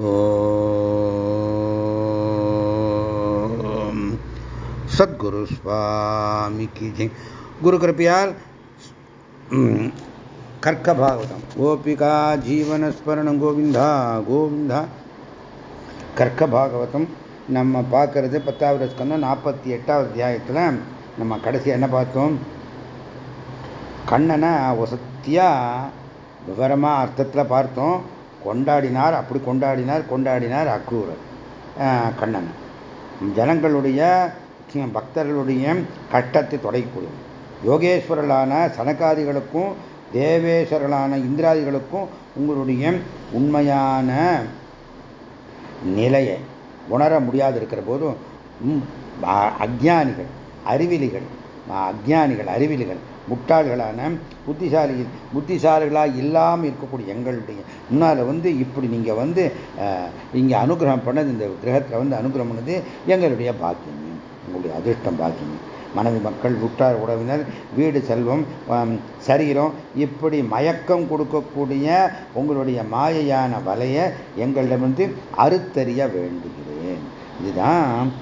ஓம். சத்குரு சுவாமி கீஜி குரு கிருப்பையால் கர்க்க பாகவதம் கோபிகா ஜீவனஸ்மரணம் கோவிந்தா கோவிந்தா. கர்க்க பாகவதம் நம்ம பார்க்கறது பத்தாவது ஸ்கந்தம் நாற்பத்தி எட்டாவது தியாயத்தில் நம்ம கடைசி என்ன பார்த்தோம்? கண்ணனை வசத்தியாக விவரமாக அர்த்தத்தில் பார்த்தோம். கொண்டாடினார் அப்படி கொண்டாடினார் கொண்டாடினார் அக்ரூரர் கண்ணன். ஜனங்களுடைய பக்தர்களுடைய கட்டத்தை தொடங்கக்கூடிய யோகேஸ்வரர்களான சனகாதிகளுக்கும் தேவேஸ்வரர்களான இந்திராதிகளுக்கும் உங்களுடைய உண்மையான நிலையை உணர முடியாது இருக்கிற போதும் அஜானிகள் அறிவிலிகள் அஜானிகள் அறிவிலிகள் முட்டாள்களான புத்திசாலி புத்திசாலிகளாக இல்லாமல் இருக்கக்கூடிய எங்களுடைய முன்னால் வந்து இப்படி நீங்கள் வந்து இங்கே அனுகிரகம் பண்ணது இந்த கிரகத்தில் வந்து அனுகிரகம் பண்ணது எங்களுடைய பாக்கியம் உங்களுடைய அதிர்ஷ்டம் பாக்கியம். மனைவி மக்கள் உற்றார் உறவினர் வீடு செல்வம் சரீரம் இப்படி மயக்கம் கொடுக்கக்கூடிய உங்களுடைய மாயையான வலையை எங்களிடமிருந்து அறுத்தறிய வேண்டுகிறேன். இதுதான்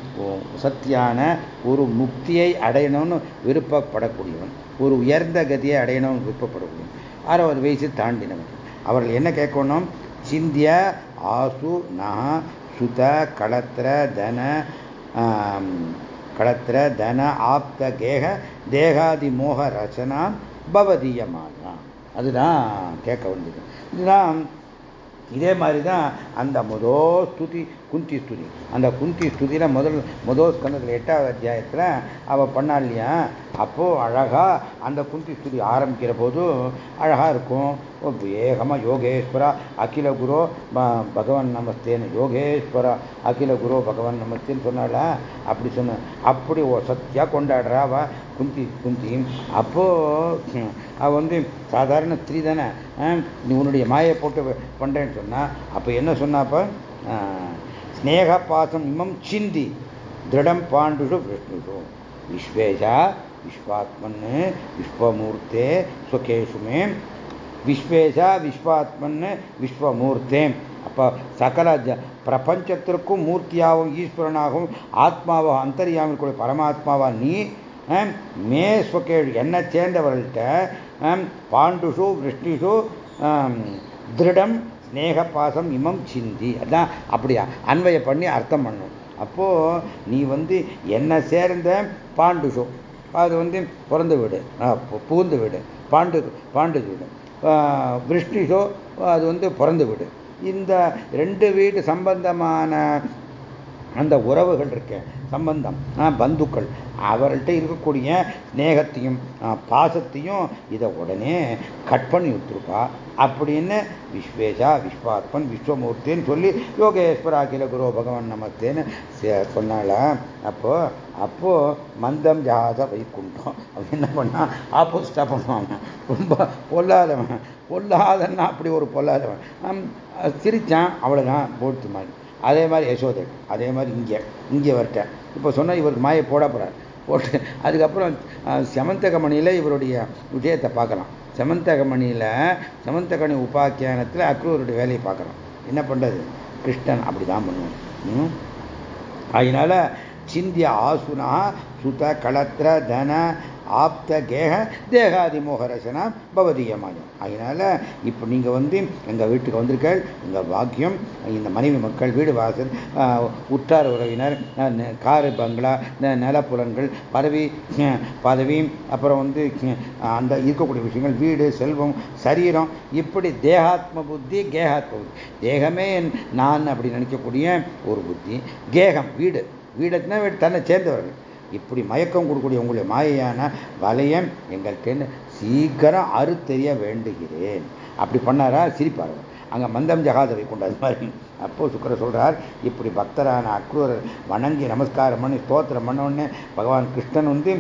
சத்தியான ஒரு முக்தியை அடையணும்னு விருப்பப்படக்கூடியவன். ஒரு உயர்ந்த கதியை அடையணும் விருப்பப்படக்கூடியவன் அறுபது வயசு தாண்டினவன். அவர்கள் என்ன கேட்கணும்? சிந்திய ஆசு நக சுத களத்திர தன களத்திர தன ஆப்த கேக தேகாதி மோக ரச்சனா பவதீயமான. அதுதான் கேட்க வந்தது இதுதான் இதே மாதிரி தான் அந்த முதோ ஸ்துதி குந்தி ஸ்துதி அந்த குந்தி ஸ்துதியில் முதல் முதல் ஸ்கந்தத்தில் எட்டாவது அத்தியாயத்தில் அவள் பண்ணா இல்லையா அப்போது அழகாக அந்த குந்தி ஸ்துதி ஆரம்பிக்கிற போது அழகாக இருக்கும். வேகமாக யோகேஸ்வரா அகில குரு பகவான் நமஸ்தேன்னு. யோகேஸ்வரா அகில குரு பகவான் நமஸ்தேன்னு சொன்னால அப்படி சொன்ன அப்படி சத்தியாக கொண்டாடுறா அவ குந்தி குந்தி. அப்போது அவ வந்து சாதாரண ஸ்திரீ தானே. நீ உன்னுடைய மாயை போட்டு பண்ணுறேன்னு சொன்னா அப்போ என்ன சொன்னாப்ப ஸ்னேக பாசம் இமம் சிந்தி திருடம் பாண்டுஷு விஷ்ணுஷு விஸ்வேஷா விஸ்வாத்மன் விஸ்வமூர்த்தே சுகேஷுமே விஸ்வேஷா விஸ்வாத்மன் விஸ்வமூர்த்தே அப்போ சகல பிரபஞ்சத்திற்கும் மூர்த்தியாகவும் ஈஸ்வரனாகவும் ஆத்மாவாக அந்தரியாமல் பரமாத்மாவா நீ மே ஸ்வகேஷு என்ன சேர்ந்தவர்கள்ட்ட பாண்டுஷு விஷ்ணுஷு திருடம் ஸ்னேக பாசம் இமம் சிந்தி. அதான் அப்படியா? அன்வயம் பண்ணி அர்த்தம் பண்ணும். அப்போது நீ வந்து என்னை சேர்ந்த பாண்டுஷோ அது வந்து பிறந்து விடு. பூந்து விடு. பாண்டு பாண்டு வீடு. விருஷ்டிஷோ அது வந்து பிறந்து விடு. இந்த ரெண்டு வீடு சம்பந்தமான அந்த உறவுகள் இருக்கேன் சம்பந்தம். பந்துக்கள். அவர்கள்ட்ட இருக்கக்கூடிய ஸ்நேகத்தையும் பாசத்தையும் இதை உடனே கட் பண்ணி விட்டுருப்பா. அப்படின்னு விஸ்வேஷா விஸ்வாத்மன் விஸ்வமூர்த்தின்னு சொல்லி யோகேஸ்வரா அகில குரு பகவான் நமத்தேன்னு சொன்னால அப்போ அப்போ மந்தம் ஜாத வைக்குண்டம் அவன் என்ன பண்ணா? ஆப்போசிட்டா பண்ணுவாங்க. ரொம்ப பொல்லாதவன். பொல்லாதன்னா அப்படி ஒரு பொல்லாதவன். சிரிச்சான் அவ்வளோதான் போட்டு மாதிரி. அதே மாதிரி யசோதை அதே மாதிரி இங்கே இங்கே வரட்டேன் இப்போ சொன்னால் இவருக்கு மாயை போட போகிறார் போட்டு அதுக்கப்புறம் செமந்தகமணியில் இவருடைய விஜயத்தை பார்க்கலாம். செமந்தகமணியில் செமந்தகமணி உபாக்கியானத்தில் அக்ரூருடைய வேலையை பார்க்குறோம் என்ன பண்ணுறது கிருஷ்ணன் அப்படி தான் பண்ணுவோம் அதனால சிந்திய ஆசுனா சுத களத்திர தன ஆப்த கேக தேகாதி மோகரசனா பவதீயமாயம். அதனால இப்போ நீங்கள் வந்து எங்கள் வீட்டுக்கு வந்திருக்கள் எங்கள் பாக்கியம் இந்த மனைவி மக்கள் வீடு வாசல் உற்றார் உறவினர் காரு பங்களா நிலப்புலன்கள் பதவி பதவி அப்புறம் வந்து அந்த இருக்கக்கூடிய விஷயங்கள் வீடு செல்வம் சரீரம் இப்படி தேகாத்ம புத்தி கேகாத்ம புத்தி. தேகமே நான் அப்படி நினைக்கக்கூடிய ஒரு புத்தி கேகம் வீடு. வீடுனா தன்னை சேர்ந்தவர்கள். இப்படி மயக்கம் கொடுக்கக்கூடிய உங்களுடைய மாயையான வலையம் எங்கள்கிட்ட சீக்கிரம் அறுத்தெறிய வேண்டுகிறேன். அப்படி பண்ணாரா? சிரிப்பார். அங்கே மந்தம் ஜகாதவை கொண்டது மாதிரி அப்போ சுக்கர சொல்றார் இப்படி பக்தரான அக்ரூரர் வணங்கி நமஸ்காரம் பண்ணி ஸ்தோத்திரம் பண்ணோடனே பகவான் கிருஷ்ணன் வந்து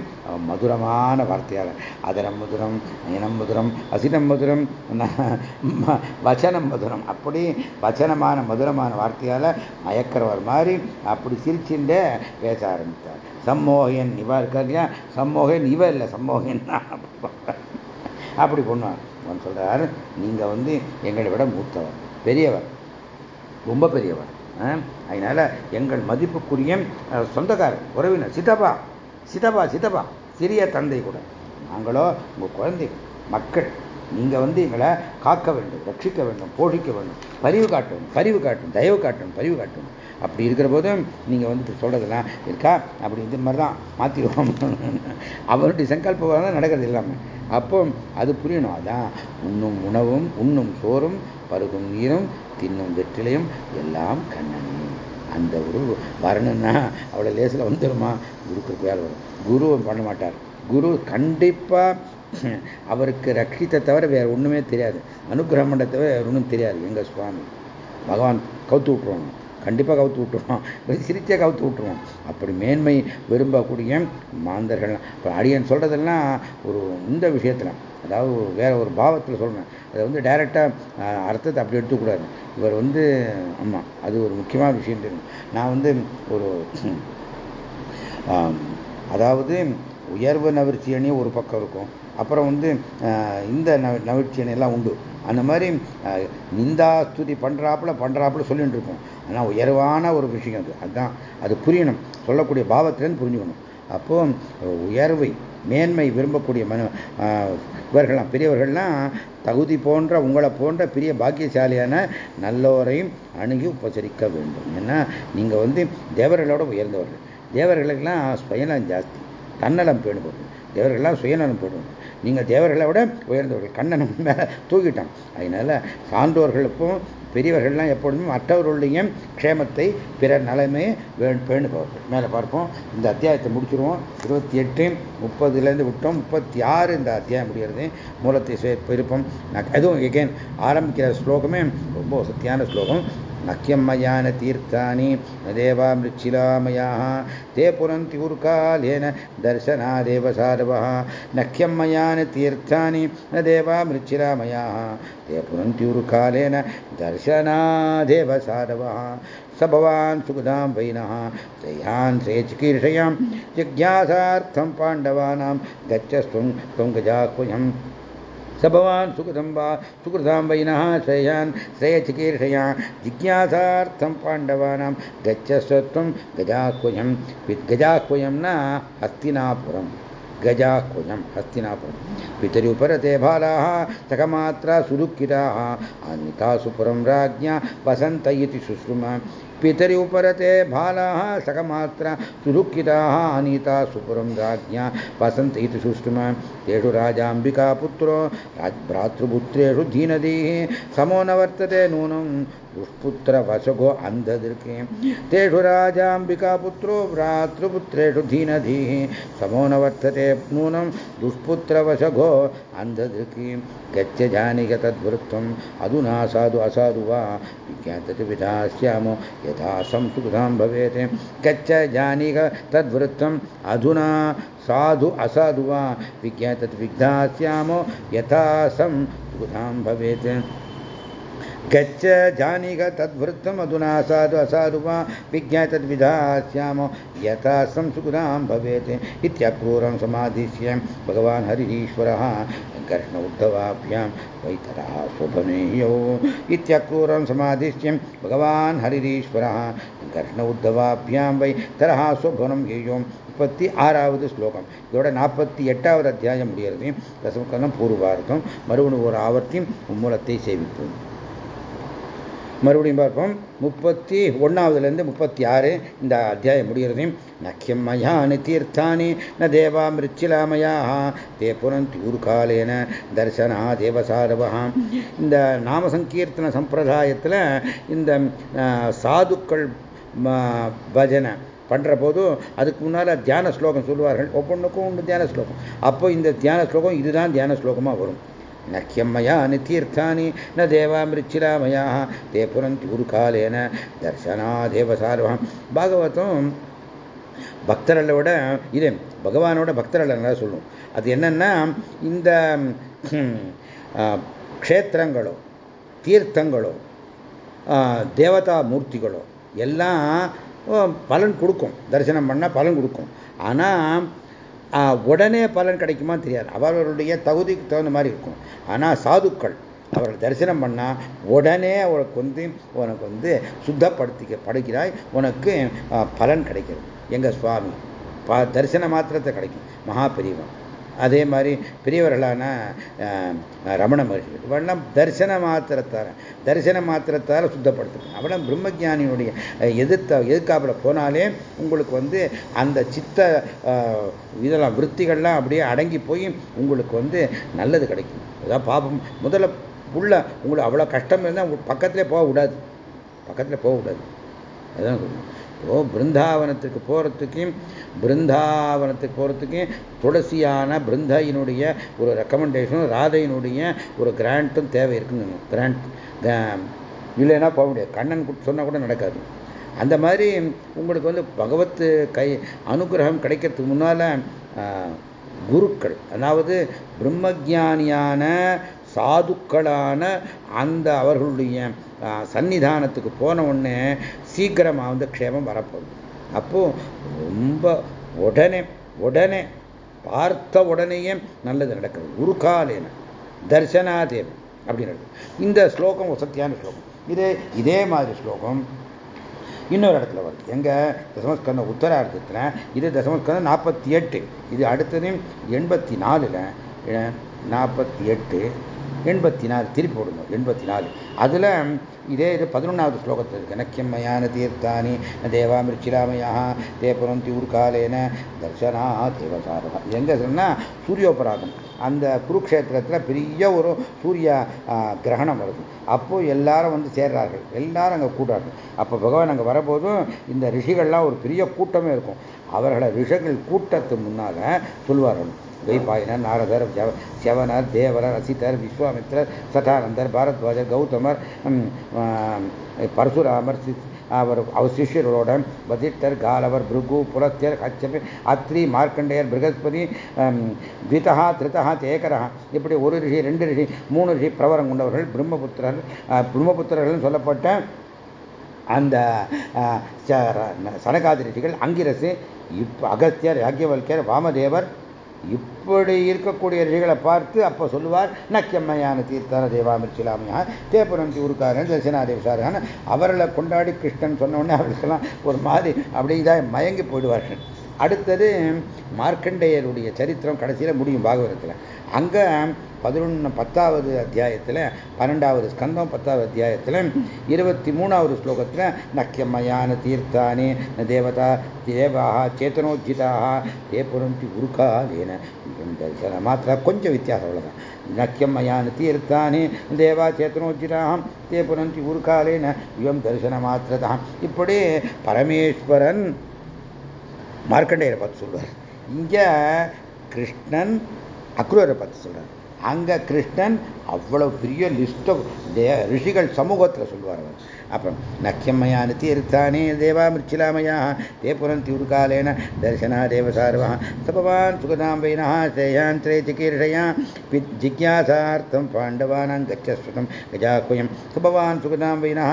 மதுரமான வார்த்தையால் அதரம் மதுரம் இனம் மதுரம் அசினம் மதுரம் வச்சனம் மதுரம் அப்படி வச்சனமான மதுரமான வார்த்தையால் மயக்கிறவர் மாதிரி அப்படி சிரிச்சுட்டே பேச ஆரம்பித்தார். சம்மோகன் இவா இருக்கா இல்லையா? சம்மோகன் இவ இல்லை சம்மோகன் அப்படி பண்ணுவார் அவன் சொல்கிறாரு நீங்கள் வந்து எங்களை விட மூத்தவர் பெரியவர் ரொம்ப பெரியவர். அதனால் எங்கள் மதிப்புக்குரிய சொந்தக்காரர் உறவினர் சித்தப்பா சிதப்பா சிதப்பா சிறிய தந்தை கூட. நாங்களோ உங்கள் குழந்தை மக்கள். நீங்கள் வந்து எங்களை காக்க வேண்டும் ரட்சிக்க வேண்டும் போஷிக்க வேண்டும். பரிவு காட்டும் பரிவு காட்டும் தயவு காட்டும் பரிவு காட்டும். அப்படி இருக்கிற போதும் நீங்கள் வந்து சொல்கிறதெல்லாம் இருக்கா? அப்படி இந்த மாதிரி தான் மாற்றிடுவோம் அவருடைய சங்கல்பம் தான் நடக்கிறது இல்லாமல் அப்போ அது புரியணும். அதான் உண்ணும் உணவும் உண்ணும் சோறும் பருகும் நீரும் தின்னும் வெற்றிலையும் எல்லாம் கண்ணனும் அந்த ஒரு வரணும்னா அவ்வளோ லேசில் வந்துடுமா குருக்கு வேலை வரும். குரு பண்ண மாட்டார். குரு கண்டிப்பாக அவருக்கு ரட்சித்தை தவிர வேறு ஒன்றுமே தெரியாது. அனுகிரகம் பண்ண தவிர வேறு ஒன்றும் தெரியாது. எங்கள் சுவாமி. பகவான் கவுத்து விட்டுருவாங்க கண்டிப்பாக கவுத்து விட்டுருவோம் சிரிச்சே கவுத்து விட்டுருவோம் அப்படி மேன்மை விரும்பக்கூடிய மாந்தர்கள். இப்போ அடியன் சொல்கிறதெல்லாம் ஒரு இந்த விஷயத்தில். அதாவது வேற ஒரு பாவத்தில் சொல்கிறேன் அதை வந்து டைரெக்டாக அர்த்தத்தை அப்படி எடுத்துக்கூடாது. இவர் வந்து ஆமாம் அது ஒரு முக்கியமான விஷயம் தெரியும். நான் வந்து ஒரு அதாவது உயர்வு நவர்ச்சி அணி ஒரு பக்கம் இருக்கும். அப்புறம் வந்து இந்த நவிர்ச்சி அணியெல்லாம் உண்டு. அந்த மாதிரி நிந்தா ஸ்துதி பண்ணுறாப்புல பண்ணுறாப்புல சொல்லிட்டு இருக்கோம். ஆனால் உயர்வான ஒரு விஷயம் அது. அதுதான் அது புரியணும். சொல்லக்கூடிய பாவத்திலேருந்து புரிஞ்சுக்கணும். அப்போ உயர்வை மேன்மை விரும்பக்கூடிய மனு இவர்கள்லாம் பெரியவர்கள்லாம் தகுதி போன்ற உங்களை போன்ற பெரிய பாக்கியசாலியான நல்லோரையும் அணுகி உபசரிக்க வேண்டும். ஏன்னா நீங்கள் வந்து தேவர்களோட உயர்ந்தவர்கள். தேவர்களுக்கெல்லாம் சுயநலம் ஜாஸ்தி. தன்னலம் பேணுபவர்கள். தேவர்கள்லாம் சுயநலம் போடுவோம் நீங்கள் தேவர்களை விட உயர்ந்தவர்கள். கண்ணன் மேலே தூக்கிட்டான். அதனால சான்றோர்களுக்கும் பெரியவர்கள்லாம் எப்பொழுதும் மற்றவர்களுடைய க்ஷேமத்தை பிறர் நலமே பேணுபவர்கள் மேலே பார்ப்போம். இந்த அத்தியாயத்தை முடிச்சிருவோம். இருபத்தி எட்டு முப்பதுலேருந்து விட்டோம். முப்பத்தி ஆறு இந்த அத்தியாயம் முடிகிறது மூலத்தை விருப்பம். நான் எதுவும் எகேன் ஆரம்பிக்கிற ஸ்லோகமே ரொம்ப சத்தியான ஸ்லோகம். नख्यं मया न तीर्थानि न देवा मृच्छिलामयाः ते पुरन्ति उर्कालेन दर्शनादेव साधवः नख्यं मया न तीर्थानि न देवा मृच्छिलामयाः ते पुरन्ति उर्कालेन दर्शनादेव साधवः स भवान् सुखदां वैनः श्रेयान् श्रेयचिकीर्षयां जिज्ञासार्थं पाण्डवानां गच्छस्त्वं त्वं गजाह्वयम् स भवान् सुकृतं वा सुकृतां वैनः श्रेयान् श्रेयचिकीर्षया। जिज्ञासार्थं पाण्डवानां गच्छस्वत्वं गजाह्वयं गजाह्वयं न हस्तिनापुरम् गजाह्वयं हस्तिनापुरं। पितरुपरते बालाः सकमात्रा सुदुःखिताः। अन्वितासु पुरं राज्ञा वसन्त इति शुश्रुमा। पितरुपरते बालाः सकमात्रा सुदुःखिताः अनीता सुपुरं राज्ञा। वसन्त इति सुष्टुम। तेषु राजाम्बिकापुत्रो भ्रातृपुत्रेषु धीनदीः। समो न वर्तते नूनं दुष्पुत्रवशगो अन्धदृके। तेषु राजाम्बिकापुत्रो भ्रातृपुत्रेषु धीनधीः समो न वर्तते नूनं दुष्पुत्रवशगो अन्धदृकी। गच्छ जानिग तद्वृत्तम् अधुना साधु असाधु वा। विज्ञातति विधास्यामो। यथा संसुखदां भवेत्। गच्छ जानिग तद्वृत्तम्। अधुना साधु असाधु वा। विज्ञातति विघ्नास्यामो यथा संसुखदां भवेत्। गच्छ जानीग तद्वृत्तम्। अधुना साधु असाधु वा। विज्ञातद्विधास्यामो यथा संसुखदां भवेत्। इत्यक्रूरं समाधिश्य भगवान् हरिरीश्वरः कृष्ण उद्धवाभ्यां वैतरः शोभनेयौ इत्यक्रूरं समाधिश्य भगवान् हरिरीश्वरः कृष्ण उद्धवाभ्यां वै तरः शोभनं யேயோம் முப்பத்தி ஆறாவது ஸ்லோகம் இதோட நாற்பத்தி எட்டாவது அத்தியாயம் முடிகிறது தசமக்கலம் பூர்வார்த்தம் மறுபடியும் ஒரு ஆவர்த்தியும் மூலத்தை சேவிப்போம் மறுபடியும் பார்ப்போம். முப்பத்தி ஒன்றாவதுலேருந்து முப்பத்தி ஆறு இந்த அத்தியாயம் முடிகிறது நக்கியம் மயானி தீர்த்தானி ந தேவா மிருச்சிலாமயா தே புரந்தி உருகாலேன தர்சனா தேவசாரவா இந்த நாம சங்கீர்த்தன சம்பிரதாயத்தில் இந்த சாதுக்கள் பஜனை பண்ணுற போதும் அதுக்கு முன்னால் தியான ஸ்லோகம் சொல்லுவார்கள். ஒவ்வொன்றுக்கும் உண்டு தியான ஸ்லோகம். அப்போ இந்த தியான ஸ்லோகம் இதுதான் தியான ஸ்லோகமாக வரும். நக்கியம் மயானி தீர்த்தானி ந தேவா மிருச்சிலாமயாக தே புரந்தி உருகாலேன தர்சனா தேவசாரவாம் பாகவதம் பக்தர்களை விட இது பகவானோட பக்தர்கள் சொல்லும்। அது என்னன்னா இந்த க்ஷேத்திரங்களோ தீர்த்தங்களோ தேவதா மூர்த்திகளோ எல்லாம் பலன் கொடுக்கும். தரிசனம் பண்ணால் பலன் கொடுக்கும். ஆனால் உடனே பலன் கிடைக்குமா தெரியாது. அவர்களுடைய தகுதிக்கு தகுந்த மாதிரி இருக்கும். ஆனால் சாதுக்கள் அவர்கள் தரிசனம் பண்ணால் உடனே அவளுக்கு வந்து உனக்கு வந்து சுத்தப்படுத்திக்க படுகிறாய் உனக்கு பலன் கிடைக்கிறது. எங்கள் சுவாமி? ப தரிசன மாத்திரத்தை கிடைக்கும். மகா பெரியவன். அதே மாதிரி பெரியவர்களான ரமண மகர்ஷிகள் இவெல்லாம் தரிசன மாத்திரத்தார. தரிசன மாத்திரத்தால் சுத்தப்படுத்தணும் அவெல்லாம் பிரம்மஜானியுடைய எதிர்த்த எதிர்க்காப்புல போனாலே உங்களுக்கு வந்து அந்த சித்த இதெல்லாம் விற்த்திகள்லாம் அப்படியே அடங்கி போய் உங்களுக்கு வந்து நல்லது கிடைக்கும். அதான் பாப்பம் முதல்ல உள்ள உங்களுக்கு அவ்வளோ கஷ்டம் இருந்தால் பக்கத்திலே போகக்கூடாது. பக்கத்தில் போகக்கூடாது. அதான் அதுதான் ஓ பிருந்தாவனத்துக்கு போகிறதுக்கும் பிருந்தாவனத்துக்கு போகிறதுக்கும் துளசியான பிருந்தையினுடைய ஒரு ரெக்கமெண்டேஷனும் ராதையினுடைய ஒரு கிராண்ட்டும் தேவை இருக்குன்னு கிராண்ட் இல்லைன்னா போக முடியாது. கண்ணன் சொன்னால் கூட நடக்காது. அந்த மாதிரி உங்களுக்கு வந்து பகவத் கை அனுகிரகம் கிடைக்கிறதுக்கு முன்னால் குருக்கள் அதாவது பிரம்மஜானியான சாதுக்களான அந்த அவர்களுடைய சன்னிதானத்துக்கு போன உடனே சீக்கிரமாக வந்து க்ஷேமம் வரப்போகுது. அப்போது ரொம்ப உடனே உடனே பார்த்த உடனேயே நல்லது நடக்கிறது. ஒரு காலேன தர்சனாதேவன் அப்படின்னு இந்த ஸ்லோகம் சத்தியான ஸ்லோகம். இதே இதே மாதிரி ஸ்லோகம் இன்னொரு இடத்துல வருது. எங்க? தசமஸ்கந்த உத்தரார்த்தத்தில் இது தசமஸ்கந்தம் நாற்பத்தி எட்டு. இது அடுத்தது எண்பத்தி நாலில் நாற்பத்தி எட்டு. எண்பத்தி நாலு திருப்பி போடுங்க எண்பத்தி நாலு அதில் இதே இது பதினொன்றாவது ஸ்லோகத்தில் இருக்கு. நக்கியம்மையான தீர்த்தானி தேவாமிருச்சிலாமயா தே புரந்தி ஊர்காலேன தர்சனா தேவசாரதா. எங்கே சொன்னால் சூரியோபராதம். அந்த குருக்ஷேத்திரத்தில் பெரிய ஒரு சூரிய கிரகணம் வருது. அப்போது எல்லாரும் வந்து சேர்றார்கள். எல்லாரும் அங்கே கூட்டார்கள் அப்போ பகவான் அங்கே வரபோதும் இந்த ரிஷிகள்லாம் ஒரு பெரிய கூட்டமே இருக்கும். அவர்களை ரிஷிகள் கூட்டத்து முன்னால் சொல்வார்கள். வைபாயினர் நாரதர் செவனர் தேவரர் அசிதர் விஸ்வாமித்ரர் சதானந்தர் பாரத்வாஜர் கௌதமர் பரசுராமர் அவர் அவர் சிஷ்யர்களோட வதிட்டர் காலவர் பிருகு புலத்தியர் கச்சபி அத்ரி மார்க்கண்டேயர் பிருகஸ்பதி த்விதா திருத்தா தேகரா இப்படி ஒரு ரிஷி ரெண்டு ரிஷி மூணு ரிஷி பிரவரம் கொண்டவர்கள் பிரம்மபுத்திரர் பிரம்மபுத்திரர்கள் சொல்லப்பட்ட அந்த சனகாதி ரிஷிகள் அங்கிரசு இப் அகஸ்தியர் யாக்கியவல்யர் வாமதேவர் இப்படி இருக்கக்கூடிய ரிஷிகளை பார்த்து அப்போ சொல்லுவார் நக்கியம்மையான தீர்த்தார தேவாமிர்ச்சிலாமையா தேப்புரந்தி ஊருக்காரன் தரிசனாதேவசாரன். அவர்களை கொண்டாடி கிருஷ்ணன் சொன்ன உடனே அவர்களுக்கெல்லாம் ஒரு மாதிரி அப்படி இதாக மயங்கி போயிடுவார்கள். அடுத்தது மார்க்கண்டேயருடைய சரித்திரம் கடைசியில் முடியும் பாகவதத்தில். அங்கே பதினொன்று பத்தாவது அத்தியாயத்தில் பன்னெண்டாவது ஸ்கந்தம் பத்தாவது அத்தியாயத்தில் இருபத்தி மூணாவது ஸ்லோகத்தில் நக்கியமயான தீர்த்தானே தேவதா தேவாக சேத்தனோஜிதாக தே புரந்தி உருக்காதேன மாத்திர கொஞ்சம் வித்தியாசம் அவ்வளோதான் நக்கியமயான தீர்த்தானே தேவா சேத்தனோஜிதாகம் தே புரந்தி உருக்காலேன இவம் தரிசன மாத்திரதான் இப்படி பரமேஸ்வரன் மார்க்கண்டேயரை பார்த்து சொல்வார் இங்கே கிருஷ்ணன் அக்ரூரை பார்த்து சொல்கிறார் அங்கே கிருஷ்ணன் அவ்வளோ பெரிய லிஸ்ட்டை ரிஷிகள் சமூகத்தில் சொல்லுவார் அவர். அப்போ நக்கியம்மையானு தீர்த்தானே தேவா மிருச்சிலாமையா தே புனந்தி உருகாலேன தரிசனா தேவசார்வா சபவான் சுகதாம்பைனா ஸ்ரேயாந்திரே திகீர்ஷயா ஜிக்யாசார்த்தம் பாண்டவானாம் கச்சஸ்வதம் கஜாக்குயம் சபவான் சுகதாம்பைனா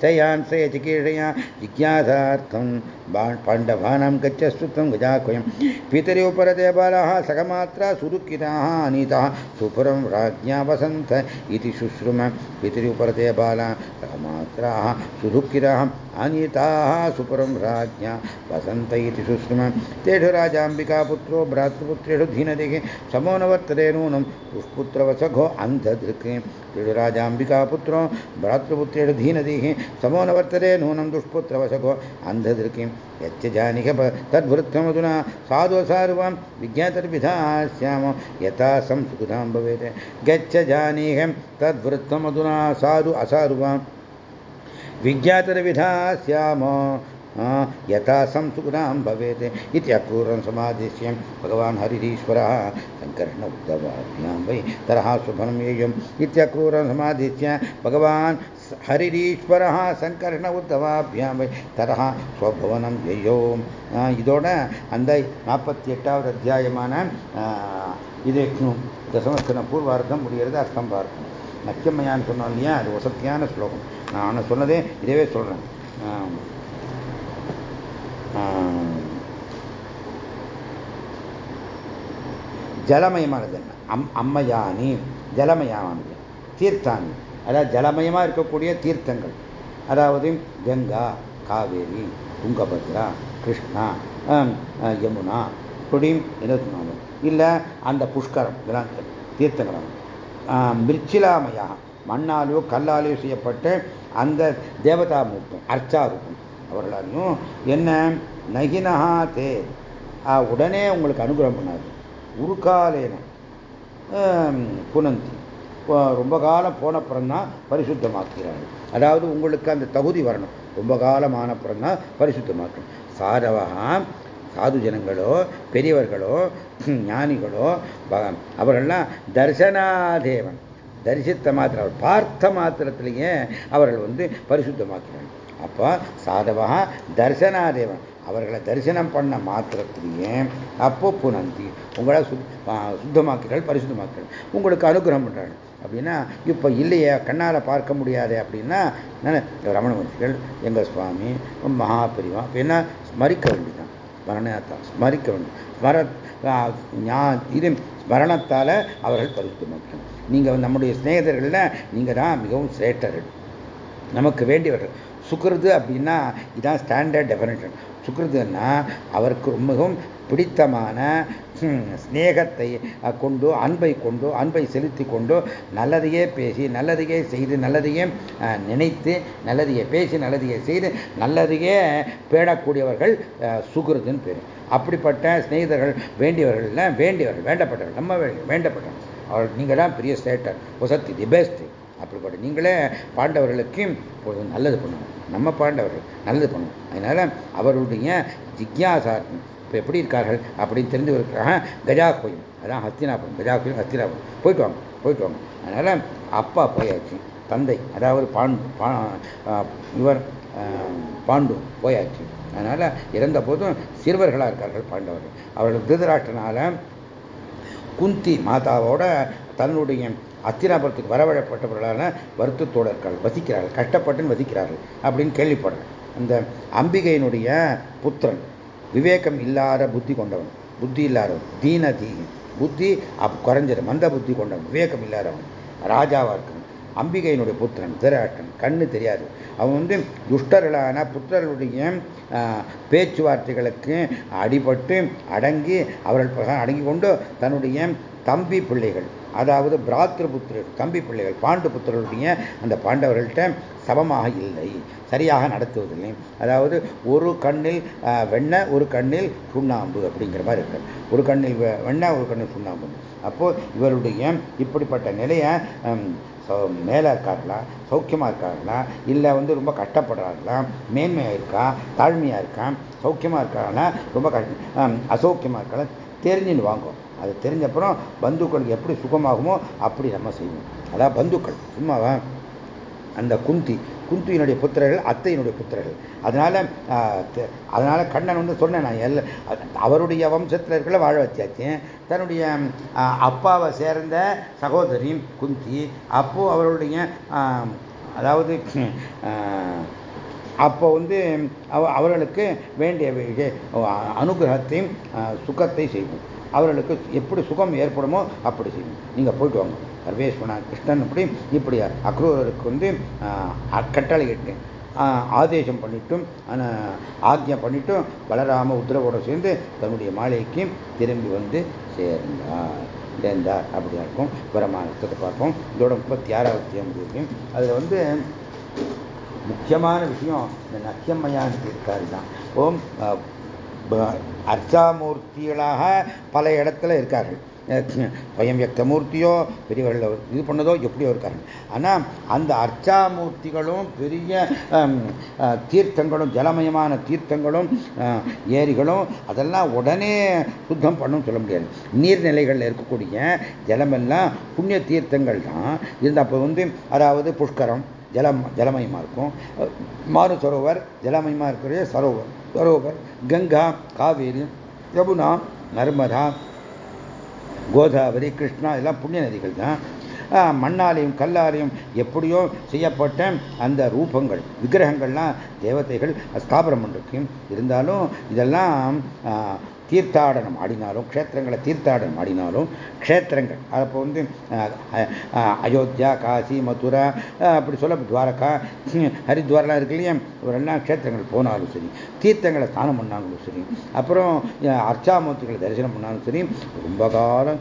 ஸ்ரேயாந்திரே திகீர்ஷயா ஜிக்யாசார்த்தம் பாண்டவானாம் கச்சஸ்வதம் கஜாக்குயம். பிதரி உபரதே பாலா சகமாத்திரா சுருக்கிதா அநீதா सुपुरं राज्ञा वसन्त इति शुश्रुम पितरि उपरते बाला सकमात्राः सुदुःखिताः अनीताः सुपुरं राज्ञा वसन्त इति शुश्रुम तेषु राजाम्बिकापुत्रो भ्रातृपुत्रेषु धीनदिः समो न वर्तते नूनं दुष्पुत्रवसघो अन्धदृक् तेषु राजाम्बिकापुत्रो भ्रातृपुत्रेषु धीनदिः समो न वर्तते नूनं दुष्पुत्रवसघो अन्धदृक् यच्च जानिह तद्वृत्तमधुना साधु सार्वां विज्ञातर्विधास्याम यथा संस्कृतां भवेत् गच्छ जानीह तद्वृत्तमधुना साधु असारुवां विज्ञातर्विधास्याम यथा संस्कृतां भवेत् इति अक्रूरं समादिश्य भगवान् हरिरीश्वरः सङ्कर्षण उद्धवाभ्यां वै तरः शुभनं येयम् इत्यक्रूरं समादिश्य भगवान् ஹரிரீஸ்வரா சங்கர்ண உத்தவாபியாம் தரஹா ஸ்வபவனம் ஜெயோம் இதோட அந்த நாற்பத்தி எட்டாவது அத்தியாயமான இது தசமஸ்கன பூர்வார்த்தம் முடிகிறது அஸ்தம்பார்த்தம் நக்கியம்மையான்னு சொன்னோம் இல்லையா? அது வசத்தியான ஸ்லோகம். நான் சொன்னதே இதவே சொல்றேன். ஜலமயமானது என்ன அம் அம்மையானி ஜலமயமானது. தீர்த்தானி. அதாவது ஜலமயமாக இருக்கக்கூடிய தீர்த்தங்கள். அதாவது கங்கா காவேரி துங்கபத்ரா கிருஷ்ணா யமுனா இப்படியும் என்ன சொன்னாங்க? இல்லை அந்த புஷ்கரம் இதெல்லாம் தீர்த்தகிரம் மிர்ச்சிலாமையா மண்ணாலோ கல்லாலேயோ செய்யப்பட்ட அந்த தேவதா மூர்த்தம் அர்ச்சா இருக்கும் அவர்களாலையும் என்ன? நகினஹா தே. உடனே உங்களுக்கு அனுகிரகம் பண்ணாது உருக்காலேன புனந்தி. ரொம்ப காலம் போன தான் பரிசுத்தமாக்குகிறார்கள். அதாவது உங்களுக்கு அந்த தகுதி வரணும். ரொம்ப காலமானப்புறம் தான் பரிசுத்தமாக்கணும். சாதவா சாது ஜனங்களோ பெரியவர்களோ ஞானிகளோ அவர்கள்லாம் தர்சனாதேவன். தரிசித்த மாத்திரம் பார்த்த மாத்திரத்திலேயே அவர்கள் வந்து பரிசுத்தமாக்கிறாங்க. அப்போ சாதவா தர்சனாதேவன். அவர்களை தரிசனம் பண்ண மாத்திரத்திலேயே அப்போ புனந்தி. உங்களை சுத்தமாக்கிறாள் பரிசுத்தமாக்கிறாள் உங்களுக்கு அனுகிரகம் பண்ணுறாங்க அப்படின்னா இப்போ இல்லையே கண்ணால் பார்க்க முடியாது அப்படின்னா ரமணமூர்த்திகள் எங்கள் சுவாமி மகாபெரிவா அப்படின்னா ஸ்மரிக்க வேண்டிதான் ஸ்மரணத்தான் ஸ்மரிக்க வேண்டும். ஸ்மர இது ஸ்மரணத்தால் அவர்கள் பரிசுத்தமாக்கணும் நீங்கள் நம்முடைய சிநேகிதர்களில் நீங்கள் தான் மிகவும் சிரேட்டர்கள் நமக்கு வேண்டியவர்கள். சுக்ருது அப்படின்னா இதான் ஸ்டாண்டர்ட் டெஃபினேஷன் சுக்ருதுன்னா அவருக்கு மிகவும் பிடித்தமான ஸ்நேகத்தை கொண்டு அன்பை கொண்டு அன்பை செலுத்தி கொண்டு நல்லதையே பேசி நல்லதையே செய்து நல்லதையே நினைத்து நல்லதையே பேசி நல்லதையே செய்து நல்லதையே பேடக்கூடியவர்கள் சுகிருதுன்னு பேர். அப்படிப்பட்ட சிநேகிதர்கள் வேண்டியவர்கள் வேண்டியவர்கள் வேண்டப்பட்டவர்கள் நம்ம வேண்டப்பட்டவர்கள். அவர்கள் நீங்கள் தான் பெரிய ஸ்டேட்டர் ஒசத்தி தி பெஸ்ட். அப்படிப்பட்ட நீங்களே பாண்டவர்களுக்கு நல்லது பண்ணுவோம் நம்ம பாண்டவர்கள் நல்லது பண்ணுவோம். அதனால் அவருடைய ஜிக்யாசார்த்தம் இப்போ எப்படி இருக்கார்கள் அப்படின்னு தெரிஞ்சு இருக்கிறாங்க கஜா கோயில் அதான் ஹஸ்தினாபுரம் கஜா கோயில் ஹஸ்தினாபுரம் போயிட்டு வாங்க போயிட்டு வாங்க. அதனால் அப்பா போயாச்சு தந்தை அதாவது பாண்டு இவர் பாண்டு போயாச்சு. அதனால் இறந்த போதும் சிறுவர்களாக இருக்கார்கள் பாண்டவர்கள். அவர்கள் திருதராஷ்டனால குந்தி மாதாவோட தன்னுடைய அத்திராபுரத்துக்கு வரவழைப்பட்டவர்களான வருத்தத்தோடு இருக்கார்கள் வசிக்கிறார்கள் கஷ்டப்பட்டுன்னு வசிக்கிறார்கள் அப்படின்னு கேள்விப்படுறேன். அந்த அம்பிகையினுடைய புத்திரன் விவேகம் இல்லாத புத்தி கொண்டவன். புத்தி இல்லாதவன். தீன தீ. புத்தி குறைஞ்சிடும் மந்த புத்தி கொண்டவன். விவேகம் இல்லாதவன். ராஜாவாக இருக்கவன் அம்பிகையினுடைய புத்திரன் திராட்டன் கண்ணு தெரியாது. அவன் வந்து துஷ்டர்களான புத்திரர்களுடைய பேச்சுவார்த்தைகளுக்கு அடிபட்டு அடங்கி அவர்கள் அடங்கி கொண்டு தன்னுடைய தம்பி பிள்ளைகள் அதாவது பிராத்திர புத்திரர் தம்பி பிள்ளைகள் பாண்டு புத்திரருடைய அந்த பாண்டவர்கள்ட்ட சமமாக இல்லை. சரியாக நடத்துவதில்லை. அதாவது ஒரு கண்ணில் வெண்ணெய் ஒரு கண்ணில் சுண்ணாம்பு அப்படிங்கிற மாதிரி இருக்கு. ஒரு கண்ணில் வெண்ணெய் ஒரு கண்ணில் சுண்ணாம்பு. அப்போ இவருடைய இப்படிப்பட்ட நிலையை மேலே இருக்காங்களா சௌக்கியமாக இருக்காங்களா இல்லை வந்து ரொம்ப கஷ்டப்படுறாங்களா மேன்மையாக இருக்கா? தாழ்மையாக இருக்கா? சௌக்கியமாக இருக்காங்களா ரொம்ப கஷ்ட அசௌக்கியமாக இருக்காங்களா தெரிஞ்சுன்னு வாங்குவோம் அது தெரிஞ்சப்புறம் பந்துக்களுக்கு எப்படி சுகமாகுமோ அப்படி நம்ம செய்வோம். அதான் பந்துக்கள் சும்மாவா? அந்த குந்தி குந்தியினுடைய புத்திரர்கள் அத்தையினுடைய புத்திரர்கள். அதனால அதனால கண்ணன் வந்து சொன்னேன் நான் எல்ல அவருடைய வம்சத்தில் இருக்கிற வாழ வச்சாச்சு. தன்னுடைய அப்பாவை சேர்ந்த சகோதரி குந்தி அப்போ அவருடைய அதாவது அப்போ வந்து அவர்களுக்கு வேண்டிய அனுகிரகத்தையும் சுகத்தை செய்வோம். அவர்களுக்கு எப்படி சுகம் ஏற்படுமோ அப்படி செய்யும் நீங்கள் போயிட்டு வாங்க. சர்வேஸ்வரனா கிருஷ்ணன் அப்படி இப்படி அக்ரூரருக்கு வந்து கட்டளை இட்டு ஆதேசம் பண்ணிட்டும் ஆக்ஞை பண்ணிட்டும் பலராம உத்தரவோட சேர்ந்து தன்னுடைய மாளிகைக்கு திரும்பி வந்து சேர்ந்தார். சேர்ந்தார். அப்படியா இருக்கும். பிரமாணத்தை பார்ப்போம். இதோட முப்பத்தி ஆறாவது இருக்கும் அதில் வந்து முக்கியமான விஷயம் இந்த நக்கியம்மையான்னு இருக்காரு தான். ஓம் அர்ச்சாமூர்த்திகளாக பல இடத்துல இருக்கார்கள். பயம் வியக்த மூர்த்தியோ பெரியவர்கள் இது பண்ணதோ எப்படியோ இருக்காங்க ஆனால் அந்த அர்ச்சாமூர்த்திகளும் பெரிய தீர்த்தங்களும் ஜலமயமான தீர்த்தங்களும் ஏரிகளும் அதெல்லாம் உடனே சுத்தம் பண்ணும் சொல்ல முடியாது. நீர்நிலைகளில் இருக்கக்கூடிய ஜலமெல்லாம் புண்ணிய தீர்த்தங்கள் தான். இருந்தப்போ வந்து அதாவது புஷ்கரம் ஜலம் ஜலமயமாக இருக்கும். மாறு சரோவர் ஜலமயமாக இருக்கிற சரோவர். சரோவர் கங்கா காவேரி யமுனா நர்மதா கோதாவரி கிருஷ்ணா இதெல்லாம் புண்ணிய நதிகள் தான். மண்ணாலையும் கல்லாலையும் எப்படியோ செய்யப்பட்ட அந்த ரூபங்கள் விக்கிரகங்கள்லாம் தேவதைகள் ஸ்தாபனம் பண்ணிருக்கு இருந்தாலும் இதெல்லாம் தீர்த்தாடனம் ஆடினாலும் க்ஷேத்திரங்களை தீர்த்தாடனம் ஆடினாலும் க்ஷேத்திரங்கள் அப்போ வந்து அயோத்தியா காசி மதுரா அப்படி சொல்ல துவாரகா ஹரித்வாரெலாம் இருக்கு இல்லையா? இவரெல்லாம் க்ஷேத்திரங்கள் போனாலும் சரி தீர்த்தங்களை ஸ்நானம் பண்ணாலும் சரி அப்புறம் அர்ச்சாமூர்த்திகளை தரிசனம் பண்ணாலும் சரி ரொம்ப காலம்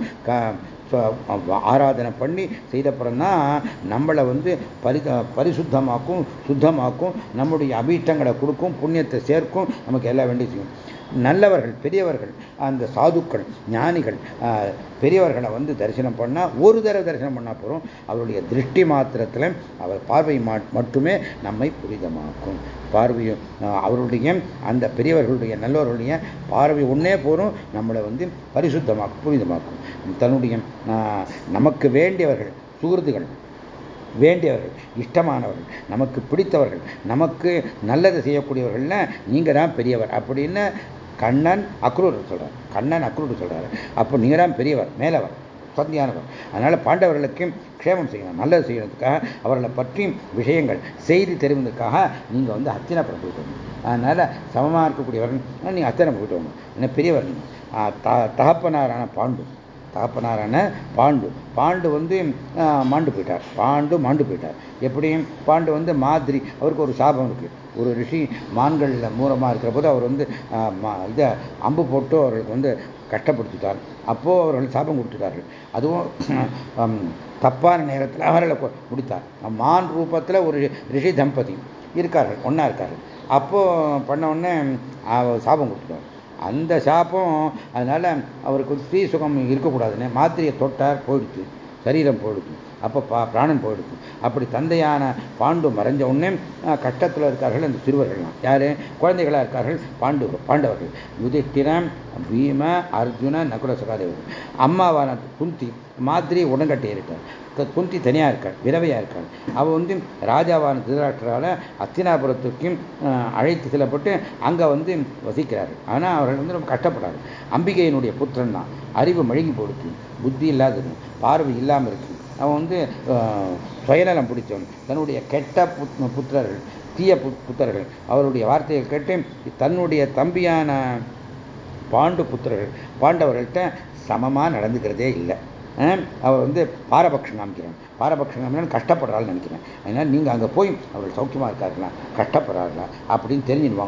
ஆராதனை பண்ணி செய்தப்புறம் தான் நம்மளை வந்து பரி பரிசுத்தமாக்கும் சுத்தமாக்கும் நம்முடைய அபீஷ்டங்களை கொடுக்கும் புண்ணியத்தை சேர்க்கும் நமக்கு எல்லாம் வேண்டி செய்யும். நல்லவர்கள் பெரியவர்கள் அந்த சாதுக்கள் ஞானிகள் பெரியவர்களை வந்து தரிசனம் பண்ணால் ஒரு தடவை தரிசனம் பண்ணால் போகிறோம் அவருடைய திருஷ்டி மாத்திரத்தில் அவர் பார்வை மட்டுமே நம்மை புரிதமாக்கும் பார்வையும் அவருடைய அந்த பெரியவர்களுடைய நல்லவர்களுடைய பார்வை ஒன்றே போகிறோம் நம்மளை வந்து பரிசுத்தமாக்கும் புரிதமாக்கும் தன்னுடைய நமக்கு வேண்டியவர்கள் சுகிருதுகள் வேண்டியவர்கள் இஷ்டமானவர்கள் நமக்கு பிடித்தவர்கள் நமக்கு நல்லது செய்யக்கூடியவர்கள்னா நீங்கள் தான் பெரியவர். அப்படின்னு கண்ணன் அக்ரூர் சொல்கிறார் கண்ணன் அக்ரூர் சொல்கிறாரு அப்போ நீங்கள் தான் பெரியவர் மேலவர் சந்தியானவர். அதனால் பாண்டவர்களுக்கும் க்ஷேமம் செய்யணும் நல்லது செய்யறதுக்காக அவர்களை பற்றி விஷயங்கள் செய்தி தெரிவதற்காக நீங்கள் வந்து அத்தினப்புறம் போயிட்டு வரணும் அதனால் சமமாக இருக்கக்கூடியவர்கள் நீங்கள் அத்தனை போயிட்டு வரணும் என்ன பெரியவர் நீங்கள் தகப்பனாரான பாண்டு. தகப்பனாரான பாண்டு. பாண்டு வந்து மாண்டு போயிட்டார். பாண்டு மாண்டு போயிட்டார். எப்படியும் பாண்டு வந்து மாதிரி அவருக்கு ஒரு சாபம் இருக்குது ஒரு ரிஷி மான்களில் மூலமாக இருக்கிற போது அவர் வந்து இதை அம்பு போட்டு அவர்களுக்கு வந்து கஷ்டப்படுத்திட்டார். அப்போது அவர்கள் சாபம் கொடுத்துட்டார்கள். அதுவும் தப்பான நேரத்தில் அவர்களை முடித்தார். மான் ரூபத்தில் ஒரு ரிஷி தம்பதி இருக்கார்கள் ஒன்றா இருக்கார்கள். அப்போது பண்ண உடனே சாபம் கொடுத்துட்டார். அந்த சாபம் அதனால் அவருக்கு ஸ்ரீ சுகம் இருக்கக்கூடாதுன்னு மாத்திரையை தொட்டார் போயிடுச்சு. சரீரம் போயிடுக்கும் அப்போ பா பிராணன் போயிடுக்கும் அப்படி தந்தையான பாண்டு மறைஞ்ச உடனே கஷ்டத்தில் இருக்கார்கள் அந்த சிறுவர்கள்லாம். யார்? குழந்தைகளாக இருக்கார்கள் பாண்டு பாண்டவர்கள். யுதிஷ்டிரன் பீம அர்ஜுன நகுல சகாதேவர்கள். அம்மாவான குந்தி மாதிரி உடன்கட்டி இருக்காள் குந்தி தனியாக இருக்காள் விரவையாக இருக்காள். அவள் வந்து ராஜாவான திருராஷ்டரால் அத்தினாபுரத்துக்கும் அழைத்து செல்லப்பட்டு அங்கே வந்து வசிக்கிறார் ஆனால் அவர்கள் வந்து ரொம்ப கஷ்டப்படுறாரு அம்பிகையினுடைய புத்திரன் தான். அறிவு மழுங்கி போடுச்சு புத்தி இல்லாதது. பார்வை இல்லாமல் இருக்கு. அவன் வந்து சுயநலம் பிடிச்சவன் தன்னுடைய கெட்ட புத்திரர்கள் தீய புத்தர்கள் அவருடைய வார்த்தையை கேட்டு தன்னுடைய தம்பியான பாண்டு புத்திரர்கள் பாண்டவர்கள்ட்ட சமமாக நடந்துக்கிறதே இல்லை. அவர் வந்து பாரபட்சம் காமிக்கிறான் பாரபட்சம் காமிக்கிறான் கஷ்டப்படுறாள்னு நினைக்கிறேன். அதனால் நீங்கள் அங்கே போய் அவர்கள் சௌக்கியமாக இருக்காருலாம் கஷ்டப்படுறார்களா? அப்படின்னு தெரிஞ்சுன்னு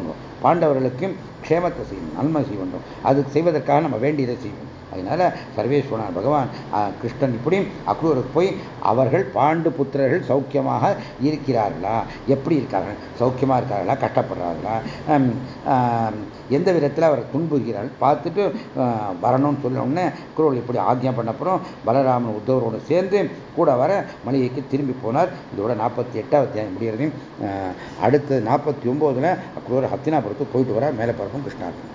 பாண்டவர்களுக்கும் க்ஷேமத்தை செய்யணும் நன்மை செய்யணும் அது செய்வதற்காக நம்ம வேண்டியதை செய்வோம். அதனால சர்வேஸ்வரன் பகவான் கிருஷ்ணன் இப்படி அக்ரூருக்கு போய் அவர்கள் பாண்டு புத்திரர்கள் சௌக்கியமாக இருக்கிறார்களா? எப்படி இருக்கார்கள்? சௌக்கியமாக இருக்கார்களா? கஷ்டப்படுறார்களா? எந்த விதத்தில் அவர் துன்புறுகிறார்கள் பார்த்துட்டு வரணும்னு சொல்லணும்னு குரோல் இப்படி ஆக்ஞா பண்ணப்புறம் பலராமன் உத்தவரோடு சேர்ந்து கூட வர மளிகைக்கு திரும்பி போனார். இதோட நாற்பத்தி எட்டாவது முடிகிறது அடுத்தது நாற்பத்தி ஒம்போதில் குரோர் ஹத்தினாபுரத்துக்கு போயிட்டு வர மேலே பரப்பும் கிருஷ்ணார்த்தம்